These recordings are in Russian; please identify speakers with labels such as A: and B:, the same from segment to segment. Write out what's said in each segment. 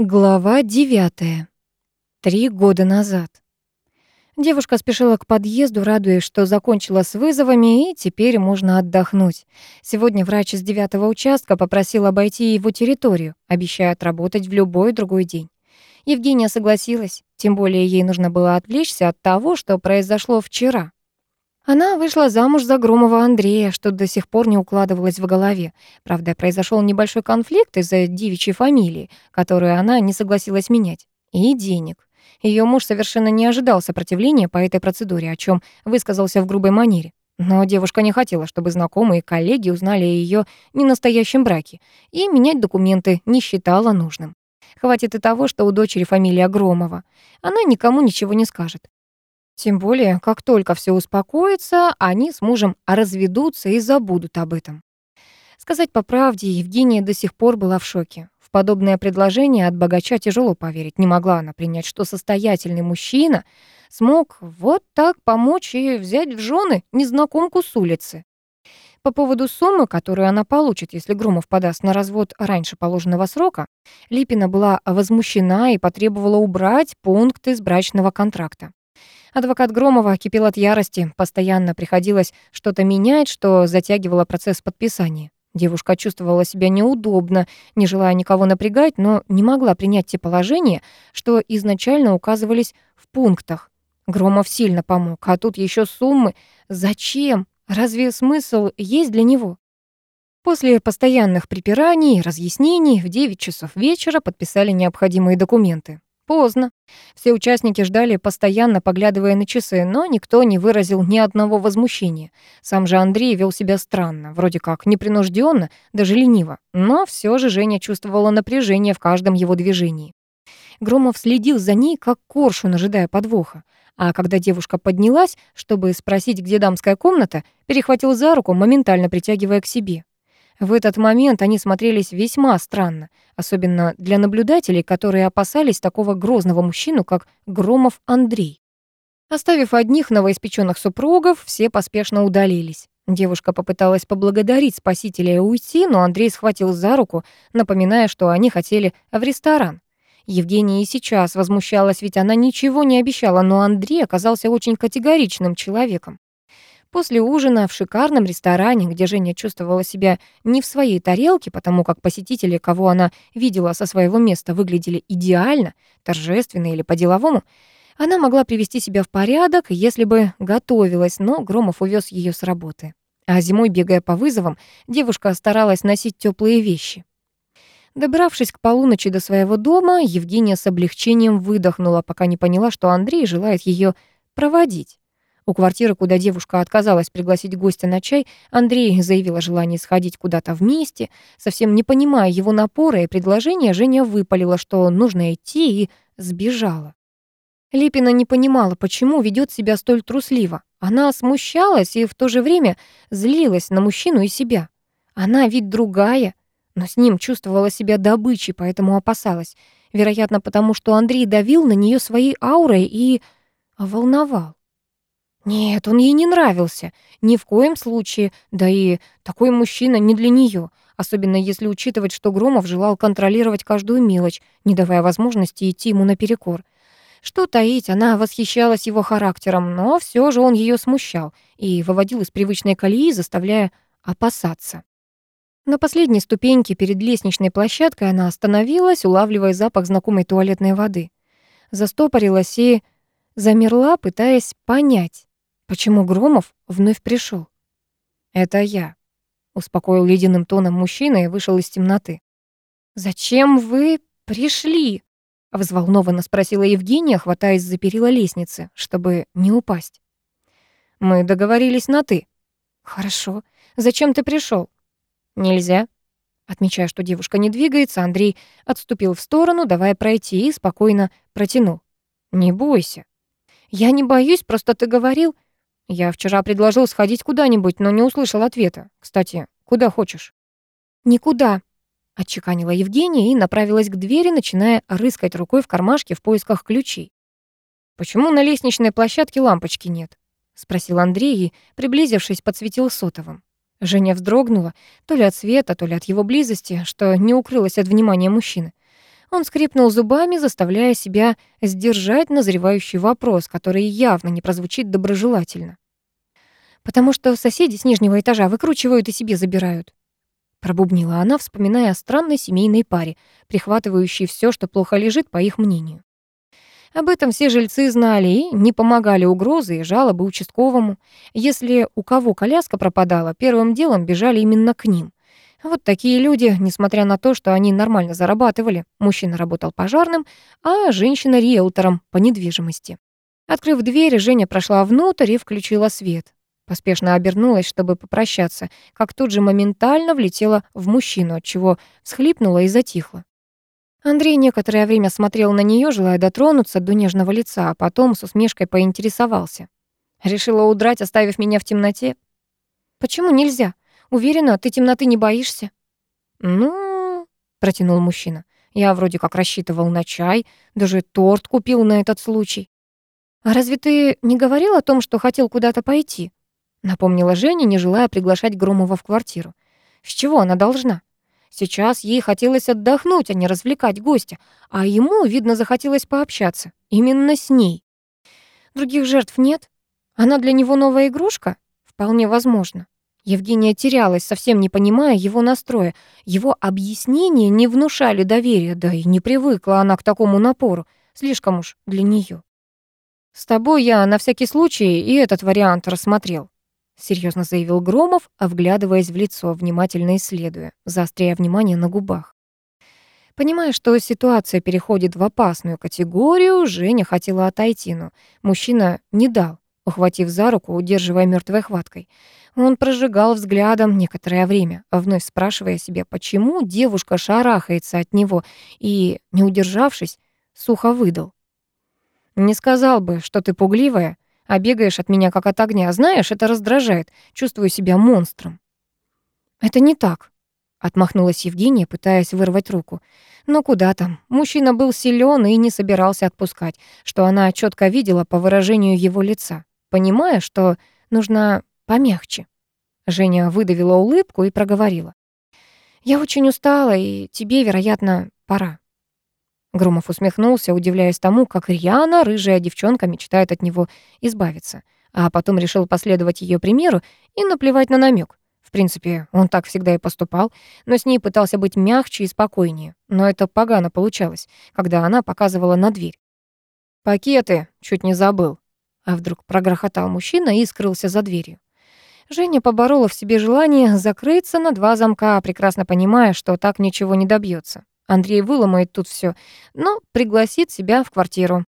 A: Глава девятая. Три года назад. Девушка спешила к подъезду, радуясь, что закончила с вызовами и теперь можно отдохнуть. Сегодня врач из девятого участка попросил обойти его территорию, обещая отработать в любой другой день. Евгения согласилась, тем более ей нужно было отвлечься от того, что произошло вчера. Она вышла замуж за Громова Андрея, что до сих пор не укладывалось в голове. Правда, произошел небольшой конфликт из-за девичьей фамилии, которую она не согласилась менять. И денег. Ее муж совершенно не ожидал сопротивления по этой процедуре, о чем высказался в грубой манере. Но девушка не хотела, чтобы знакомые и коллеги узнали о ее ненастоящем браке, и менять документы не считала нужным. Хватит и того, что у дочери фамилия Громова. Она никому ничего не скажет. Тем более, как только все успокоится, они с мужем разведутся и забудут об этом. Сказать по правде, Евгения до сих пор была в шоке. В подобное предложение от богача тяжело поверить. Не могла она принять, что состоятельный мужчина смог вот так помочь и взять в жены незнакомку с улицы. По поводу суммы, которую она получит, если Громов подаст на развод раньше положенного срока, Липина была возмущена и потребовала убрать пункт из брачного контракта. Адвокат Громова кипел от ярости, постоянно приходилось что-то менять, что затягивало процесс подписания. Девушка чувствовала себя неудобно, не желая никого напрягать, но не могла принять те положения, что изначально указывались в пунктах. Громов сильно помог, а тут еще суммы. Зачем? Разве смысл есть для него? После постоянных припираний и разъяснений в 9 часов вечера подписали необходимые документы. Поздно. Все участники ждали, постоянно поглядывая на часы, но никто не выразил ни одного возмущения. Сам же Андрей вел себя странно, вроде как непринужденно, даже лениво. Но все же Женя чувствовала напряжение в каждом его движении. Громов следил за ней, как коршун, ожидая подвоха. А когда девушка поднялась, чтобы спросить, где дамская комната, перехватил за руку, моментально притягивая к себе. В этот момент они смотрелись весьма странно, особенно для наблюдателей, которые опасались такого грозного мужчину, как Громов Андрей. Оставив одних новоиспеченных супругов, все поспешно удалились. Девушка попыталась поблагодарить спасителя и уйти, но Андрей схватил за руку, напоминая, что они хотели в ресторан. Евгения и сейчас возмущалась, ведь она ничего не обещала, но Андрей оказался очень категоричным человеком. После ужина в шикарном ресторане, где Женя чувствовала себя не в своей тарелке, потому как посетители, кого она видела со своего места, выглядели идеально, торжественно или по-деловому, она могла привести себя в порядок, если бы готовилась, но Громов увез ее с работы. А зимой, бегая по вызовам, девушка старалась носить теплые вещи. Добравшись к полуночи до своего дома, Евгения с облегчением выдохнула, пока не поняла, что Андрей желает ее проводить. У квартиры, куда девушка отказалась пригласить гостя на чай, Андрей заявил о желании сходить куда-то вместе. Совсем не понимая его напора и предложения, Женя выпалила, что нужно идти, и сбежала. Липина не понимала, почему ведет себя столь трусливо. Она смущалась и в то же время злилась на мужчину и себя. Она ведь другая, но с ним чувствовала себя добычей, поэтому опасалась. Вероятно, потому что Андрей давил на нее своей аурой и волновал. Нет, он ей не нравился. Ни в коем случае. Да и такой мужчина не для нее, особенно если учитывать, что Громов желал контролировать каждую мелочь, не давая возможности идти ему наперекор. Что таить, она восхищалась его характером, но все же он ее смущал и выводил из привычной колеи, заставляя опасаться. На последней ступеньке перед лестничной площадкой она остановилась, улавливая запах знакомой туалетной воды. Застопорилась и замерла, пытаясь понять, Почему Громов вновь пришел? Это я, успокоил ледяным тоном мужчина и вышел из темноты. Зачем вы пришли? взволнованно спросила Евгения, хватаясь за перила лестницы, чтобы не упасть. Мы договорились на ты. Хорошо. Зачем ты пришел? Нельзя. Отмечая, что девушка не двигается, Андрей отступил в сторону, давая пройти, и спокойно протянул. «Не бойся». «Я не боюсь, просто ты говорил...» Я вчера предложил сходить куда-нибудь, но не услышал ответа. Кстати, куда хочешь? Никуда, отчеканила Евгения и направилась к двери, начиная рыскать рукой в кармашке в поисках ключей. Почему на лестничной площадке лампочки нет? спросил Андрей и, приблизившись, подсветил сотовым. Женя вздрогнула, то ли от света, то ли от его близости, что не укрылась от внимания мужчины. Он скрипнул зубами, заставляя себя сдержать назревающий вопрос, который явно не прозвучит доброжелательно. «Потому что соседи с нижнего этажа выкручивают и себе забирают», пробубнила она, вспоминая о странной семейной паре, прихватывающей все, что плохо лежит, по их мнению. Об этом все жильцы знали и не помогали угрозы и жалобы участковому. Если у кого коляска пропадала, первым делом бежали именно к ним. Вот такие люди, несмотря на то, что они нормально зарабатывали. Мужчина работал пожарным, а женщина — риэлтором по недвижимости. Открыв дверь, Женя прошла внутрь и включила свет. Поспешно обернулась, чтобы попрощаться, как тут же моментально влетела в мужчину, от чего всхлипнула и затихла. Андрей некоторое время смотрел на нее, желая дотронуться до нежного лица, а потом с усмешкой поинтересовался. «Решила удрать, оставив меня в темноте?» «Почему нельзя? Уверена, ты темноты не боишься?» «Ну...» — протянул мужчина. «Я вроде как рассчитывал на чай, даже торт купил на этот случай». «А разве ты не говорил о том, что хотел куда-то пойти?» Напомнила Женя, не желая приглашать Громова в квартиру. «С чего она должна?» Сейчас ей хотелось отдохнуть, а не развлекать гостя, а ему, видно, захотелось пообщаться. Именно с ней. Других жертв нет? Она для него новая игрушка? Вполне возможно. Евгения терялась, совсем не понимая его настроя. Его объяснения не внушали доверия, да и не привыкла она к такому напору. Слишком уж для нее. «С тобой я на всякий случай и этот вариант рассмотрел», серьезно заявил Громов, вглядываясь в лицо, внимательно исследуя, заостряя внимание на губах. Понимая, что ситуация переходит в опасную категорию, Женя хотела отойти, но мужчина не дал, ухватив за руку, удерживая мертвой хваткой. Он прожигал взглядом некоторое время, вновь спрашивая себя, почему девушка шарахается от него, и, не удержавшись, сухо выдал. «Не сказал бы, что ты пугливая, а бегаешь от меня как от огня. Знаешь, это раздражает. Чувствую себя монстром». «Это не так», — отмахнулась Евгения, пытаясь вырвать руку. Но куда там? Мужчина был силен и не собирался отпускать, что она четко видела по выражению его лица, понимая, что нужно помягче. Женя выдавила улыбку и проговорила. «Я очень устала, и тебе, вероятно, пора». Громов усмехнулся, удивляясь тому, как рьяно рыжая девчонка мечтает от него избавиться, а потом решил последовать ее примеру и наплевать на намек. В принципе, он так всегда и поступал, но с ней пытался быть мягче и спокойнее. Но это погано получалось, когда она показывала на дверь. «Пакеты, чуть не забыл», а вдруг прогрохотал мужчина и скрылся за дверью. Женя поборола в себе желание закрыться на два замка, прекрасно понимая, что так ничего не добьется. Андрей выломает тут все, но пригласит себя в квартиру.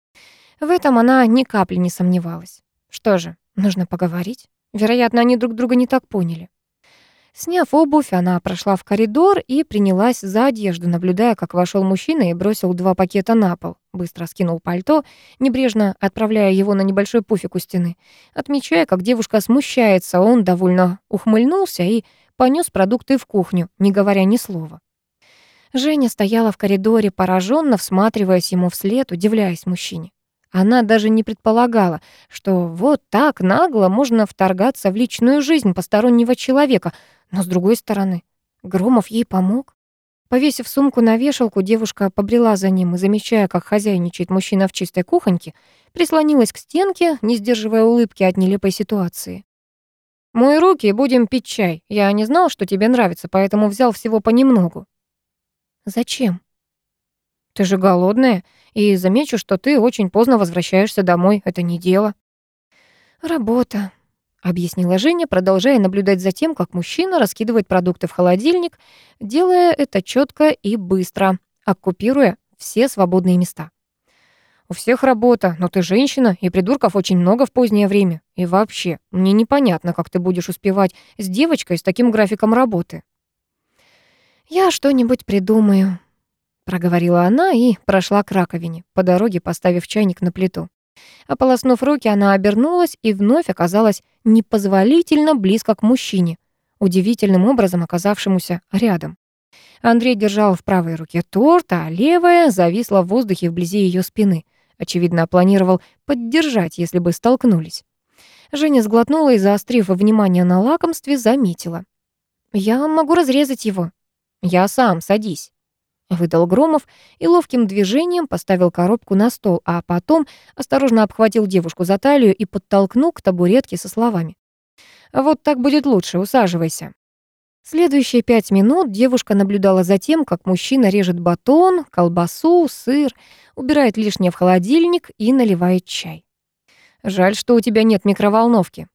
A: В этом она ни капли не сомневалась. Что же, нужно поговорить? Вероятно, они друг друга не так поняли. Сняв обувь, она прошла в коридор и принялась за одежду, наблюдая, как вошел мужчина и бросил два пакета на пол. Быстро скинул пальто, небрежно отправляя его на небольшой пуфик у стены. Отмечая, как девушка смущается, он довольно ухмыльнулся и понес продукты в кухню, не говоря ни слова. Женя стояла в коридоре, пораженно всматриваясь ему вслед, удивляясь мужчине. Она даже не предполагала, что вот так нагло можно вторгаться в личную жизнь постороннего человека, но с другой стороны, Громов ей помог. Повесив сумку на вешалку, девушка побрела за ним и, замечая, как хозяйничает мужчина в чистой кухоньке, прислонилась к стенке, не сдерживая улыбки от нелепой ситуации. «Мой руки, будем пить чай. Я не знал, что тебе нравится, поэтому взял всего понемногу», «Зачем?» «Ты же голодная, и замечу, что ты очень поздно возвращаешься домой. Это не дело». «Работа», — объяснила Женя, продолжая наблюдать за тем, как мужчина раскидывает продукты в холодильник, делая это четко и быстро, оккупируя все свободные места. «У всех работа, но ты женщина, и придурков очень много в позднее время. И вообще, мне непонятно, как ты будешь успевать с девочкой с таким графиком работы». «Я что-нибудь придумаю», — проговорила она и прошла к раковине, по дороге поставив чайник на плиту. Ополоснув руки, она обернулась и вновь оказалась непозволительно близко к мужчине, удивительным образом оказавшемуся рядом. Андрей держал в правой руке торт, а левая зависла в воздухе вблизи ее спины. Очевидно, планировал поддержать, если бы столкнулись. Женя сглотнула и, заострив внимание на лакомстве, заметила. «Я могу разрезать его». «Я сам, садись». Выдал Громов и ловким движением поставил коробку на стол, а потом осторожно обхватил девушку за талию и подтолкнул к табуретке со словами. «Вот так будет лучше, усаживайся». Следующие пять минут девушка наблюдала за тем, как мужчина режет батон, колбасу, сыр, убирает лишнее в холодильник и наливает чай. «Жаль, что у тебя нет микроволновки».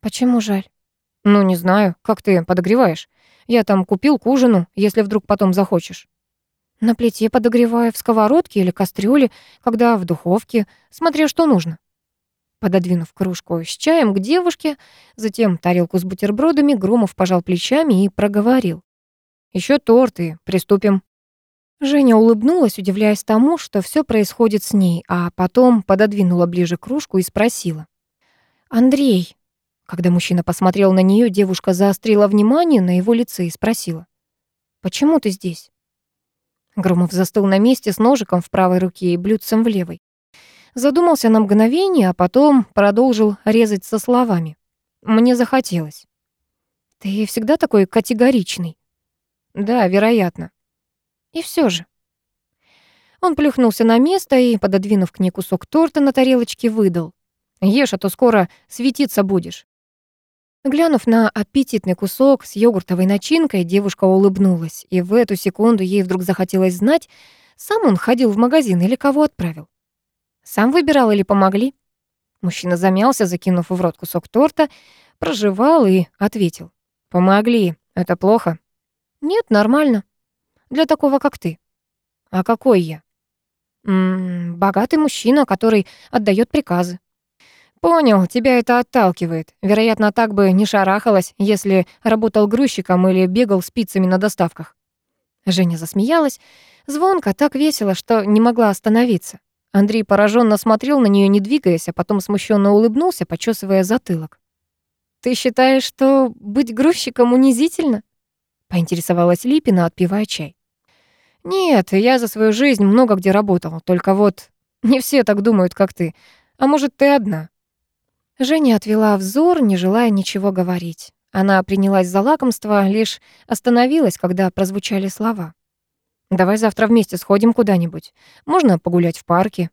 A: «Почему жаль?» «Ну, не знаю. Как ты подогреваешь? Я там купил к ужину, если вдруг потом захочешь». На плите подогреваю, в сковородке или кастрюле, когда в духовке, смотря что нужно. Пододвинув кружку с чаем к девушке, затем тарелку с бутербродами, Громов пожал плечами и проговорил. Еще торты, приступим». Женя улыбнулась, удивляясь тому, что все происходит с ней, а потом пододвинула ближе кружку и спросила. «Андрей». Когда мужчина посмотрел на нее, девушка заострила внимание на его лице и спросила. «Почему ты здесь?» Громов застыл на месте с ножиком в правой руке и блюдцем в левой. Задумался на мгновение, а потом продолжил резать со словами. «Мне захотелось». «Ты всегда такой категоричный?» «Да, вероятно». «И все же». Он плюхнулся на место и, пододвинув к ней кусок торта на тарелочке, выдал. «Ешь, а то скоро светиться будешь». Глянув на аппетитный кусок с йогуртовой начинкой, девушка улыбнулась, и в эту секунду ей вдруг захотелось знать, сам он ходил в магазин или кого отправил. Сам выбирал или помогли? Мужчина замялся, закинув в рот кусок торта, прожевал и ответил. «Помогли. Это плохо?» «Нет, нормально. Для такого, как ты». «А какой я?» «М -м, «Богатый мужчина, который отдает приказы». «Понял, тебя это отталкивает. Вероятно, так бы не шарахалась, если работал грузчиком или бегал спицами на доставках». Женя засмеялась. Звонко, так весело, что не могла остановиться. Андрей пораженно смотрел на нее, не двигаясь, а потом смущенно улыбнулся, почесывая затылок. «Ты считаешь, что быть грузчиком унизительно?» — поинтересовалась Липина, отпивая чай. «Нет, я за свою жизнь много где работал, только вот не все так думают, как ты. А может, ты одна?» Женя отвела взор, не желая ничего говорить. Она принялась за лакомство, лишь остановилась, когда прозвучали слова. «Давай завтра вместе сходим куда-нибудь. Можно погулять в парке».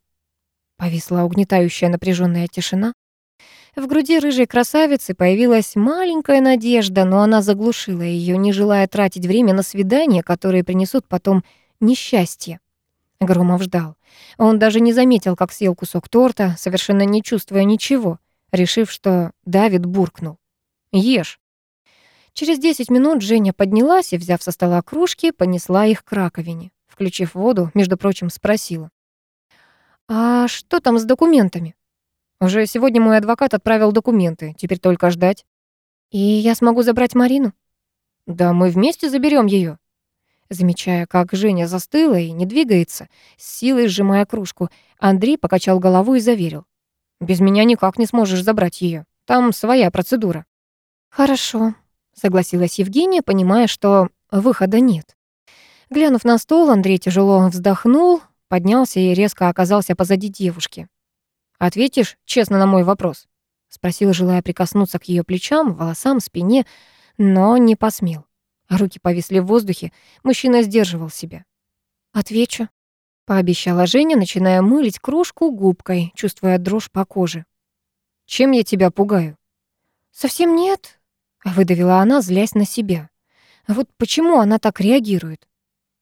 A: Повисла угнетающая напряженная тишина. В груди рыжей красавицы появилась маленькая надежда, но она заглушила ее, не желая тратить время на свидания, которые принесут потом несчастье. Громов ждал. Он даже не заметил, как съел кусок торта, совершенно не чувствуя ничего решив, что Давид буркнул. «Ешь». Через 10 минут Женя поднялась и, взяв со стола кружки, понесла их к раковине. Включив воду, между прочим, спросила. «А что там с документами?» «Уже сегодня мой адвокат отправил документы, теперь только ждать». «И я смогу забрать Марину?» «Да мы вместе заберем ее. Замечая, как Женя застыла и не двигается, с силой сжимая кружку, Андрей покачал головой и заверил. Без меня никак не сможешь забрать ее. Там своя процедура». «Хорошо», — согласилась Евгения, понимая, что выхода нет. Глянув на стол, Андрей тяжело вздохнул, поднялся и резко оказался позади девушки. «Ответишь честно на мой вопрос?» — спросил, желая прикоснуться к ее плечам, волосам, спине, но не посмел. Руки повисли в воздухе, мужчина сдерживал себя. «Отвечу», пообещала Женя, начиная мылить кружку губкой, чувствуя дрожь по коже. «Чем я тебя пугаю?» «Совсем нет», — выдавила она, злясь на себя. «А вот почему она так реагирует?»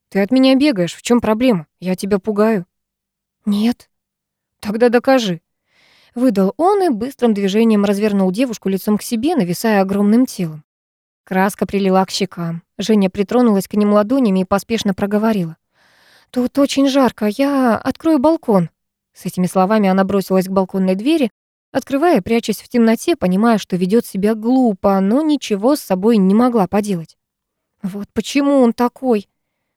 A: «Ты от меня бегаешь, в чем проблема? Я тебя пугаю». «Нет». «Тогда докажи». Выдал он и быстрым движением развернул девушку лицом к себе, нависая огромным телом. Краска прилила к щекам. Женя притронулась к ним ладонями и поспешно проговорила. «Тут очень жарко, я открою балкон». С этими словами она бросилась к балконной двери, открывая, прячась в темноте, понимая, что ведет себя глупо, но ничего с собой не могла поделать. «Вот почему он такой?»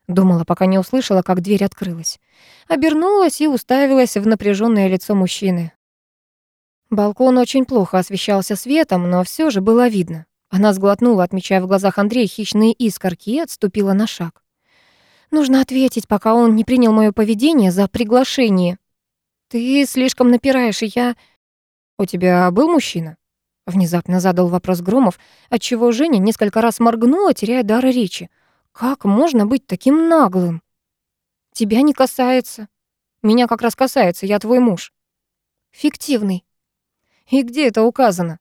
A: Думала, пока не услышала, как дверь открылась. Обернулась и уставилась в напряженное лицо мужчины. Балкон очень плохо освещался светом, но все же было видно. Она сглотнула, отмечая в глазах Андрея хищные искорки, и отступила на шаг. Нужно ответить, пока он не принял моё поведение за приглашение. Ты слишком напираешь, и я... У тебя был мужчина? Внезапно задал вопрос Громов, отчего Женя несколько раз моргнула, теряя дар речи. Как можно быть таким наглым? Тебя не касается. Меня как раз касается, я твой муж. Фиктивный. И где это указано?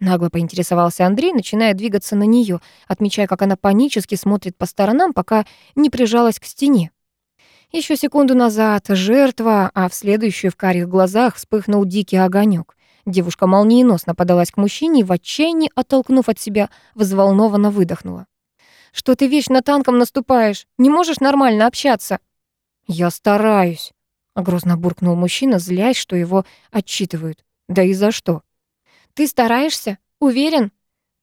A: Нагло поинтересовался Андрей, начиная двигаться на нее, отмечая, как она панически смотрит по сторонам, пока не прижалась к стене. Еще секунду назад жертва, а в следующую в карих глазах вспыхнул дикий огонек. Девушка молниеносно подалась к мужчине и в отчаянии, оттолкнув от себя, взволнованно выдохнула. «Что ты вечно танком наступаешь? Не можешь нормально общаться?» «Я стараюсь», — грозно буркнул мужчина, злясь, что его отчитывают. «Да и за что?» «Ты стараешься? Уверен?»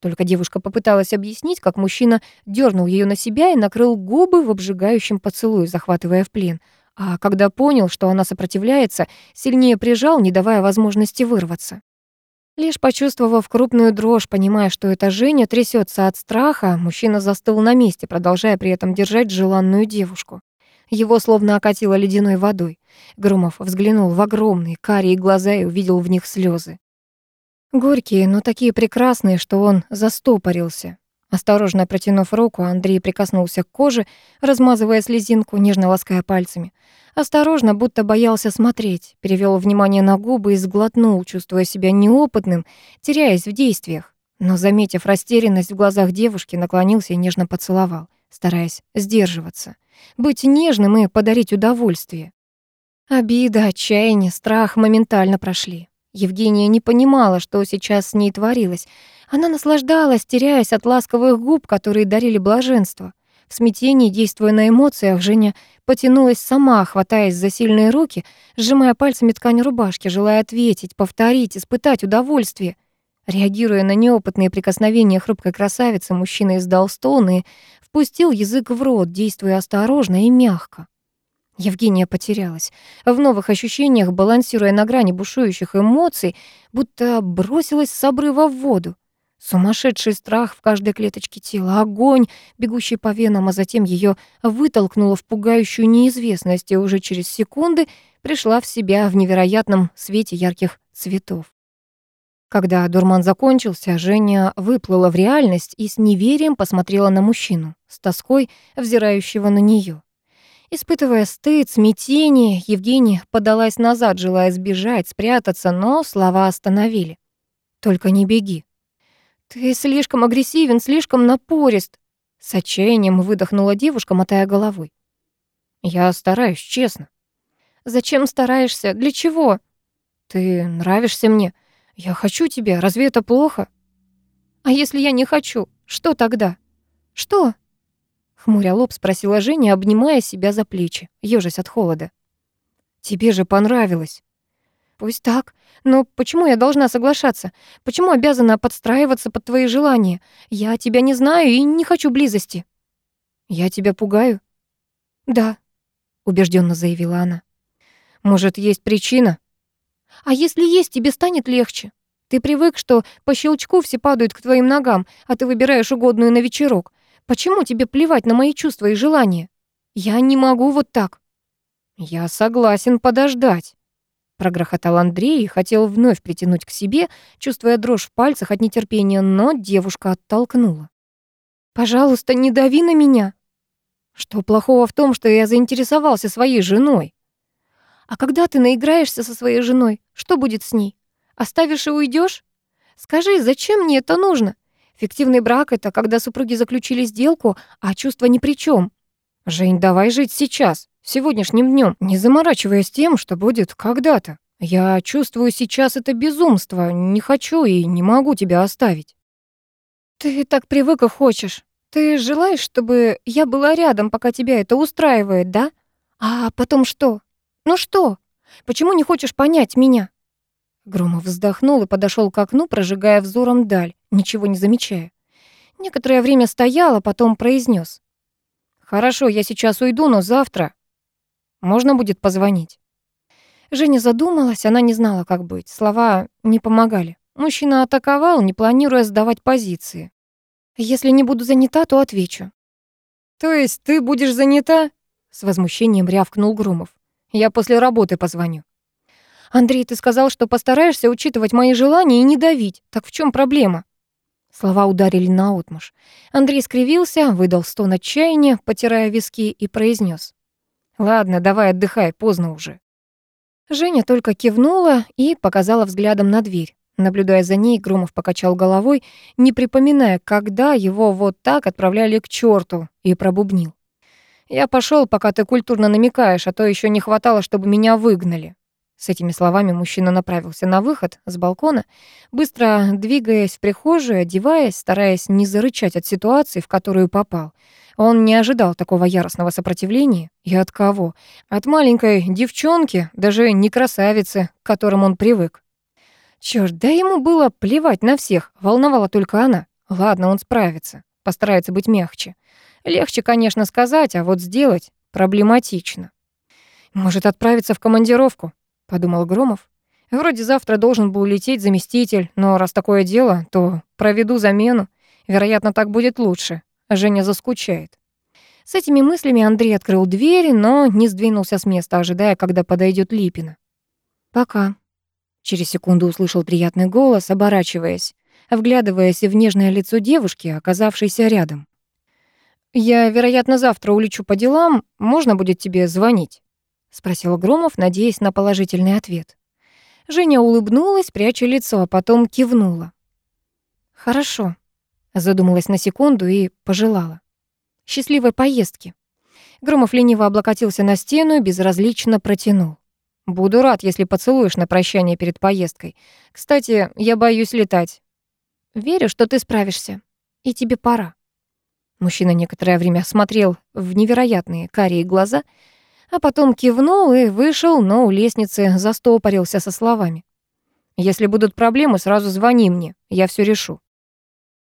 A: Только девушка попыталась объяснить, как мужчина дернул ее на себя и накрыл губы в обжигающем поцелуе, захватывая в плен — а когда понял, что она сопротивляется, сильнее прижал, не давая возможности вырваться. Лишь почувствовав крупную дрожь, понимая, что эта Женя трясется от страха, мужчина застыл на месте, продолжая при этом держать желанную девушку. Его словно окатило ледяной водой. Громов взглянул в огромные карие глаза и увидел в них слезы. Горькие, но такие прекрасные, что он застопорился. Осторожно протянув руку, Андрей прикоснулся к коже, размазывая слезинку, нежно лаская пальцами. Осторожно, будто боялся смотреть, перевел внимание на губы и сглотнул, чувствуя себя неопытным, теряясь в действиях. Но, заметив растерянность в глазах девушки, наклонился и нежно поцеловал, стараясь сдерживаться. Быть нежным и подарить удовольствие. Обида, отчаяние, страх моментально прошли. Евгения не понимала, что сейчас с ней творилось. Она наслаждалась, теряясь от ласковых губ, которые дарили блаженство. В смятении, действуя на эмоциях, Женя потянулась сама, хватаясь за сильные руки, сжимая пальцами ткань рубашки, желая ответить, повторить, испытать удовольствие. Реагируя на неопытные прикосновения хрупкой красавицы, мужчина издал стон и впустил язык в рот, действуя осторожно и мягко. Евгения потерялась. В новых ощущениях, балансируя на грани бушующих эмоций, будто бросилась с обрыва в воду. Сумасшедший страх в каждой клеточке тела, огонь, бегущий по венам, а затем ее вытолкнуло в пугающую неизвестность, и уже через секунды пришла в себя в невероятном свете ярких цветов. Когда дурман закончился, Женя выплыла в реальность и с неверием посмотрела на мужчину, с тоской взирающего на нее. Испытывая стыд, смятение, Евгения подалась назад, желая сбежать, спрятаться, но слова остановили. «Только не беги». «Ты слишком агрессивен, слишком напорист», — с отчаянием выдохнула девушка, мотая головой. «Я стараюсь, честно». «Зачем стараешься? Для чего?» «Ты нравишься мне. Я хочу тебя. Разве это плохо?» «А если я не хочу? Что тогда?» «Что?» Хмуря лоб спросила Женя, обнимая себя за плечи, ёжась от холода. «Тебе же понравилось». «Пусть так. Но почему я должна соглашаться? Почему обязана подстраиваться под твои желания? Я тебя не знаю и не хочу близости». «Я тебя пугаю?» «Да», — убежденно заявила она. «Может, есть причина?» «А если есть, тебе станет легче. Ты привык, что по щелчку все падают к твоим ногам, а ты выбираешь угодную на вечерок. Почему тебе плевать на мои чувства и желания? Я не могу вот так». «Я согласен подождать», — прогрохотал Андрей и хотел вновь притянуть к себе, чувствуя дрожь в пальцах от нетерпения, но девушка оттолкнула. «Пожалуйста, не дави на меня». «Что плохого в том, что я заинтересовался своей женой?» «А когда ты наиграешься со своей женой, что будет с ней? Оставишь и уйдешь? Скажи, зачем мне это нужно? Фиктивный брак — это когда супруги заключили сделку, а чувства ни при чем. Жень, давай жить сейчас, сегодняшним днем, не заморачиваясь тем, что будет когда-то. Я чувствую сейчас это безумство, не хочу и не могу тебя оставить. Ты так привык и хочешь. Ты желаешь, чтобы я была рядом, пока тебя это устраивает, да? А потом что? Ну что? Почему не хочешь понять меня? Громов вздохнул и подошел к окну, прожигая взором даль, ничего не замечая. Некоторое время стоял, а потом произнес: «Хорошо, я сейчас уйду, но завтра можно будет позвонить». Женя задумалась, она не знала, как быть. Слова не помогали. Мужчина атаковал, не планируя сдавать позиции. «Если не буду занята, то отвечу». «То есть ты будешь занята?» С возмущением рявкнул Грумов. «Я после работы позвоню». «Андрей, ты сказал, что постараешься учитывать мои желания и не давить. Так в чем проблема?» Слова ударили наотмашь. Андрей скривился, выдал стон отчаяния, потирая виски, и произнес: Ладно, давай отдыхай, поздно уже. Женя только кивнула и показала взглядом на дверь. Наблюдая за ней, Громов покачал головой, не припоминая, когда его вот так отправляли к черту, и пробубнил. «Я пошел, пока ты культурно намекаешь, а то еще не хватало, чтобы меня выгнали». С этими словами мужчина направился на выход с балкона, быстро двигаясь в прихожую, одеваясь, стараясь не зарычать от ситуации, в которую попал. Он не ожидал такого яростного сопротивления. И от кого? От маленькой девчонки, даже не красавицы, к которым он привык. Чёрт, да ему было плевать на всех, волновала только она. Ладно, он справится, постарается быть мягче. Легче, конечно, сказать, а вот сделать проблематично. Может, отправиться в командировку, подумал Громов. Вроде завтра должен был лететь заместитель, но раз такое дело, то проведу замену. Вероятно, так будет лучше. Женя заскучает. С этими мыслями Андрей открыл дверь, но не сдвинулся с места, ожидая, когда подойдет Липина. «Пока», Через секунду услышал приятный голос, оборачиваясь, вглядываясь в нежное лицо девушки, оказавшейся рядом. «Я, вероятно, завтра улечу по делам. Можно будет тебе звонить?» — спросил Громов, надеясь на положительный ответ. Женя улыбнулась, пряча лицо, а потом кивнула. «Хорошо», — задумалась на секунду и пожелала. «Счастливой поездки». Громов лениво облокотился на стену и безразлично протянул. Буду рад, если поцелуешь на прощание перед поездкой. Кстати, я боюсь летать. Верю, что ты справишься. И тебе пора. Мужчина некоторое время смотрел в невероятные карие глаза, а потом кивнул и вышел, но у лестницы застопорился со словами. «Если будут проблемы, сразу звони мне, я все решу».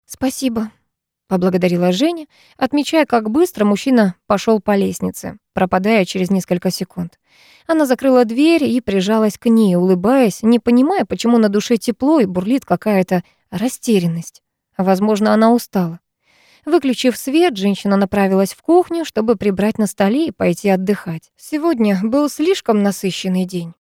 A: «Спасибо», — поблагодарила Женя, отмечая, как быстро мужчина пошел по лестнице, пропадая через несколько секунд. Она закрыла дверь и прижалась к ней, улыбаясь, не понимая, почему на душе тепло и бурлит какая-то растерянность. Возможно, она устала. Выключив свет, женщина направилась в кухню, чтобы прибрать на столе и пойти отдыхать. Сегодня был слишком насыщенный день.